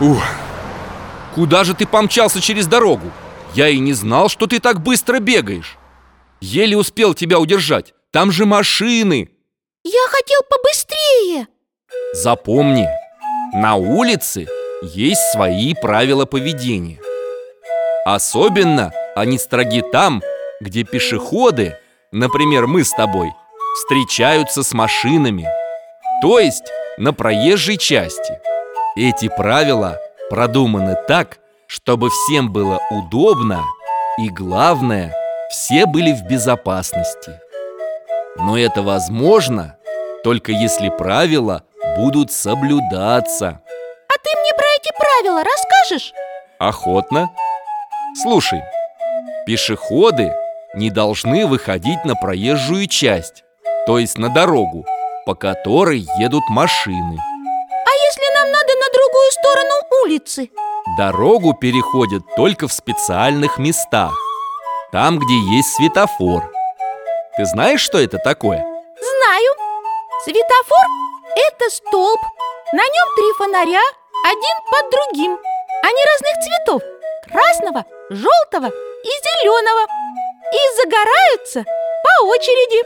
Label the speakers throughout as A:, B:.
A: Ух, куда же ты помчался через дорогу? Я и не знал, что ты так быстро бегаешь. Еле успел тебя удержать. Там же машины.
B: Я хотел побыстрее.
A: Запомни, на улице есть свои правила поведения. Особенно они строги там, где пешеходы, например, мы с тобой, встречаются с машинами, то есть на проезжей части. Эти правила продуманы так, чтобы всем было удобно и, главное, все были в безопасности. Но это возможно только если правила будут соблюдаться.
B: А ты мне про эти правила расскажешь?
A: Охотно. Слушай, пешеходы не должны выходить на проезжую часть, то есть на дорогу, по которой едут машины.
B: На другую сторону улицы?
A: Дорогу переходят только в специальных местах, там, где есть светофор. Ты знаешь, что это такое?
B: Знаю. Светофор – это столб. На нем три фонаря, один под другим. Они разных цветов – красного, желтого и зеленого. И загораются по очереди.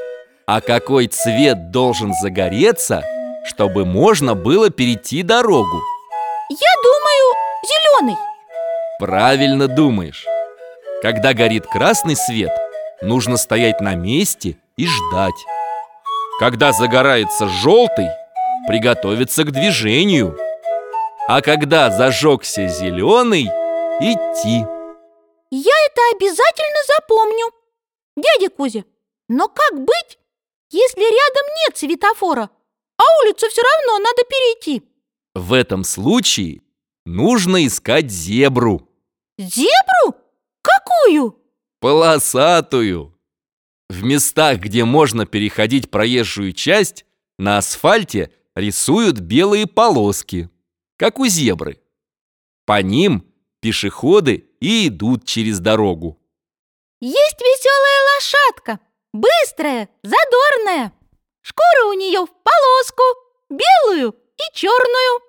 A: А какой цвет должен загореться, чтобы можно было перейти дорогу?
B: Я думаю, зеленый.
A: Правильно думаешь. Когда горит красный свет, нужно стоять на месте и ждать. Когда загорается желтый, приготовиться к движению. А когда зажегся зеленый, идти.
B: Я это обязательно запомню. Дядя Кузя, но как быть, если рядом нет светофора, а улицу все равно надо перейти?
A: В этом случае нужно искать зебру.
B: Зебру? Какую?
A: Полосатую. В местах, где можно переходить проезжую часть, на асфальте рисуют белые полоски, как у зебры. По ним пешеходы и идут через дорогу.
B: Есть веселая лошадка, быстрая, задорная. Шкура у нее в полоску, белую и черную.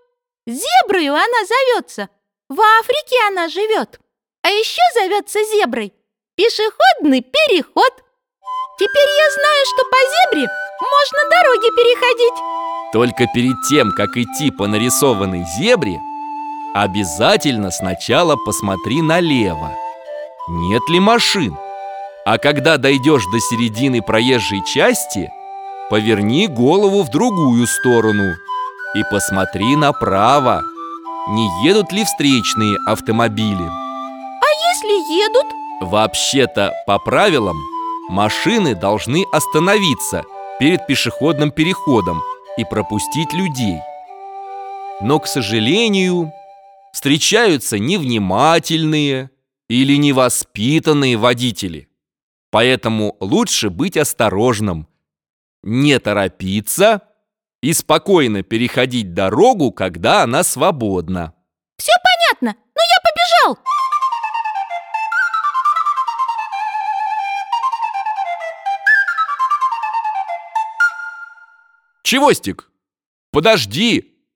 B: Зеброю она зовется. В Африке она живет. А еще зовется зеброй пешеходный переход. Теперь я знаю, что по зебре можно дороги переходить.
A: Только перед тем, как идти по нарисованной зебре, обязательно сначала посмотри налево. Нет ли машин? А когда дойдешь до середины проезжей части, поверни голову в другую сторону и посмотри направо. Не едут ли встречные автомобили?
B: А если едут?
A: Вообще-то, по правилам, машины должны остановиться перед пешеходным переходом и пропустить людей. Но, к сожалению, встречаются невнимательные или невоспитанные водители. Поэтому лучше быть осторожным, не торопиться и спокойно переходить дорогу, когда она свободна.
B: Все понятно, но я побежал!
A: Чевостик, подожди,